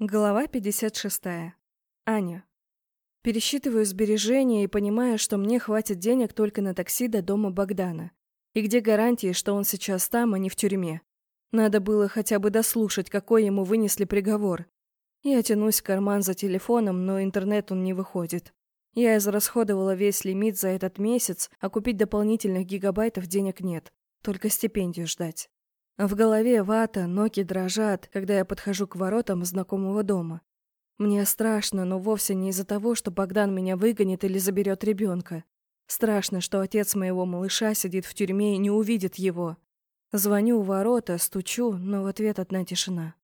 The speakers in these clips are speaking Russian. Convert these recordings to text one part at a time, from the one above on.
Глава 56. Аня. Пересчитываю сбережения и понимаю, что мне хватит денег только на такси до дома Богдана. И где гарантии, что он сейчас там, а не в тюрьме? Надо было хотя бы дослушать, какой ему вынесли приговор. Я тянусь в карман за телефоном, но интернет он не выходит. Я израсходовала весь лимит за этот месяц, а купить дополнительных гигабайтов денег нет. Только стипендию ждать. В голове вата, ноги дрожат, когда я подхожу к воротам знакомого дома. Мне страшно, но вовсе не из-за того, что Богдан меня выгонит или заберет ребенка. Страшно, что отец моего малыша сидит в тюрьме и не увидит его. Звоню у ворота, стучу, но в ответ одна тишина.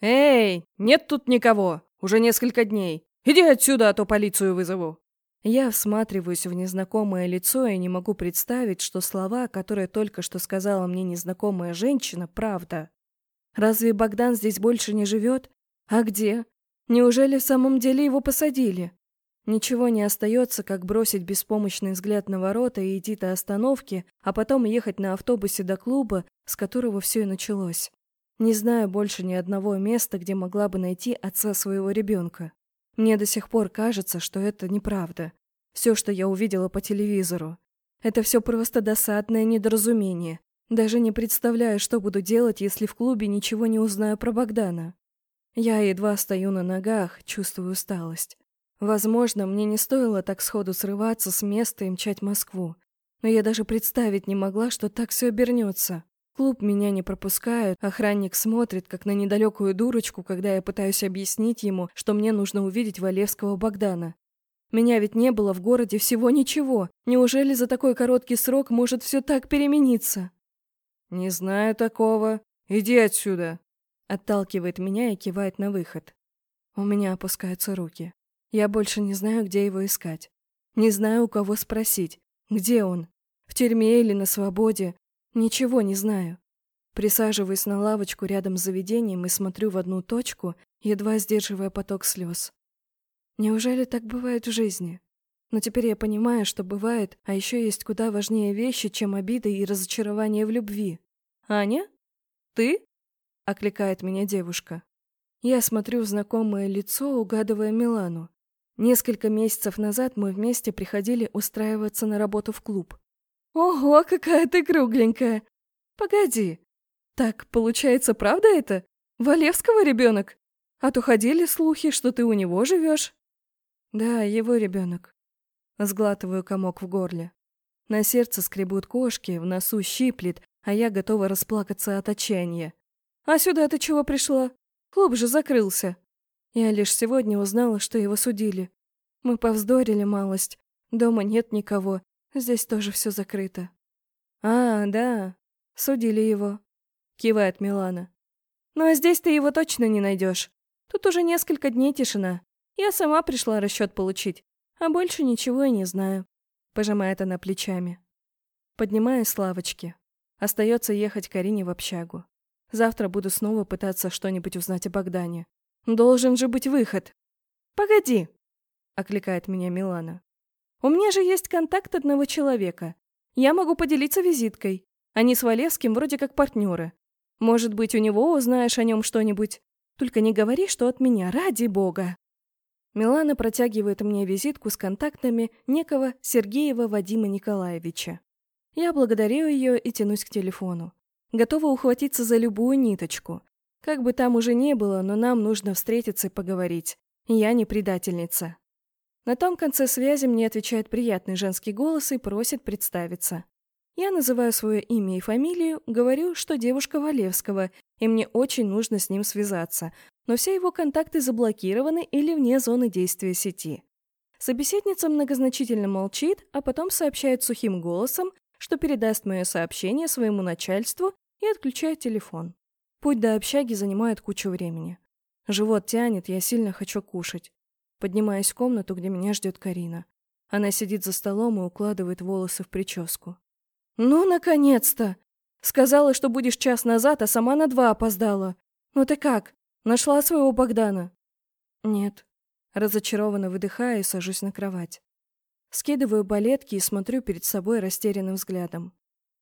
«Эй, нет тут никого! Уже несколько дней! Иди отсюда, а то полицию вызову!» Я всматриваюсь в незнакомое лицо и не могу представить, что слова, которые только что сказала мне незнакомая женщина, правда. Разве Богдан здесь больше не живет? А где? Неужели в самом деле его посадили? Ничего не остается, как бросить беспомощный взгляд на ворота и идти до остановки, а потом ехать на автобусе до клуба, с которого все и началось. Не знаю больше ни одного места, где могла бы найти отца своего ребенка. Мне до сих пор кажется, что это неправда. Все, что я увидела по телевизору. Это все просто досадное недоразумение. Даже не представляю, что буду делать, если в клубе ничего не узнаю про Богдана. Я едва стою на ногах, чувствую усталость. Возможно, мне не стоило так сходу срываться с места и мчать Москву. Но я даже представить не могла, что так все обернется клуб меня не пропускают, охранник смотрит, как на недалекую дурочку, когда я пытаюсь объяснить ему, что мне нужно увидеть Валевского Богдана. Меня ведь не было в городе всего ничего. Неужели за такой короткий срок может все так перемениться? «Не знаю такого. Иди отсюда!» Отталкивает меня и кивает на выход. У меня опускаются руки. Я больше не знаю, где его искать. Не знаю, у кого спросить. Где он? В тюрьме или на свободе? Ничего не знаю. Присаживаюсь на лавочку рядом с заведением и смотрю в одну точку, едва сдерживая поток слез. Неужели так бывает в жизни? Но теперь я понимаю, что бывает, а еще есть куда важнее вещи, чем обида и разочарование в любви. «Аня? Ты?» — окликает меня девушка. Я смотрю в знакомое лицо, угадывая Милану. Несколько месяцев назад мы вместе приходили устраиваться на работу в клуб. Ого, какая ты кругленькая. Погоди. Так, получается, правда это? Валевского ребенок? А то ходили слухи, что ты у него живешь. Да, его ребенок. Сглатываю комок в горле. На сердце скребут кошки, в носу щиплет, а я готова расплакаться от отчаяния. А сюда ты чего пришла? Клуб же закрылся. Я лишь сегодня узнала, что его судили. Мы повздорили малость. Дома нет никого. Здесь тоже все закрыто. А, да, судили его. Кивает Милана. Ну а здесь ты его точно не найдешь. Тут уже несколько дней тишина. Я сама пришла расчет получить, а больше ничего и не знаю. Пожимает она плечами. Поднимаюсь с лавочки. Остается ехать Карине в общагу. Завтра буду снова пытаться что-нибудь узнать о Богдане. Должен же быть выход. Погоди, окликает меня Милана. У меня же есть контакт одного человека. Я могу поделиться визиткой. Они с Валевским вроде как партнеры. Может быть, у него узнаешь о нем что-нибудь. Только не говори, что от меня, ради бога. Милана протягивает мне визитку с контактами некого Сергеева Вадима Николаевича. Я благодарю ее и тянусь к телефону. Готова ухватиться за любую ниточку. Как бы там уже не было, но нам нужно встретиться и поговорить. Я не предательница. На том конце связи мне отвечает приятный женский голос и просит представиться. Я называю свое имя и фамилию, говорю, что девушка Валевского, и мне очень нужно с ним связаться, но все его контакты заблокированы или вне зоны действия сети. Собеседница многозначительно молчит, а потом сообщает сухим голосом, что передаст мое сообщение своему начальству и отключает телефон. Путь до общаги занимает кучу времени. Живот тянет, я сильно хочу кушать. Поднимаюсь в комнату, где меня ждет Карина. Она сидит за столом и укладывает волосы в прическу. «Ну, наконец-то! Сказала, что будешь час назад, а сама на два опоздала. Ну ты как? Нашла своего Богдана?» «Нет». Разочарованно выдыхаю и сажусь на кровать. Скидываю балетки и смотрю перед собой растерянным взглядом.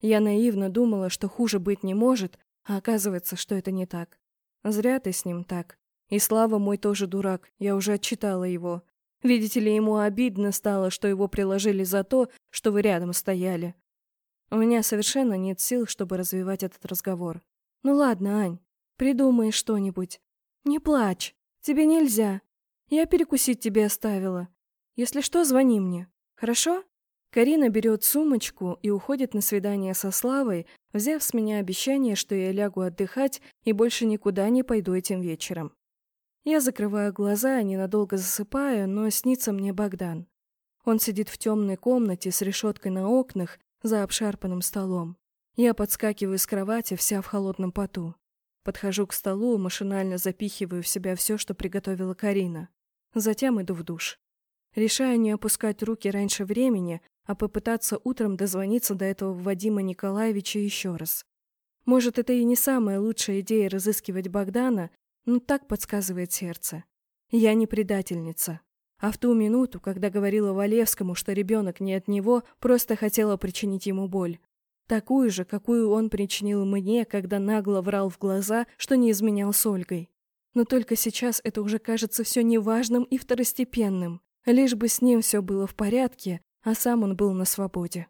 Я наивно думала, что хуже быть не может, а оказывается, что это не так. Зря ты с ним так. И Слава мой тоже дурак, я уже отчитала его. Видите ли, ему обидно стало, что его приложили за то, что вы рядом стояли. У меня совершенно нет сил, чтобы развивать этот разговор. Ну ладно, Ань, придумай что-нибудь. Не плачь, тебе нельзя. Я перекусить тебе оставила. Если что, звони мне. Хорошо? Карина берет сумочку и уходит на свидание со Славой, взяв с меня обещание, что я лягу отдыхать и больше никуда не пойду этим вечером. Я закрываю глаза, ненадолго засыпаю, но снится мне Богдан. Он сидит в темной комнате с решеткой на окнах за обшарпанным столом. Я подскакиваю с кровати, вся в холодном поту. Подхожу к столу, машинально запихиваю в себя все, что приготовила Карина. Затем иду в душ. Решаю не опускать руки раньше времени, а попытаться утром дозвониться до этого Вадима Николаевича еще раз. Может, это и не самая лучшая идея разыскивать Богдана, но так подсказывает сердце. Я не предательница. А в ту минуту, когда говорила Валевскому, что ребенок не от него, просто хотела причинить ему боль. Такую же, какую он причинил мне, когда нагло врал в глаза, что не изменял с Ольгой. Но только сейчас это уже кажется все неважным и второстепенным. Лишь бы с ним все было в порядке, а сам он был на свободе.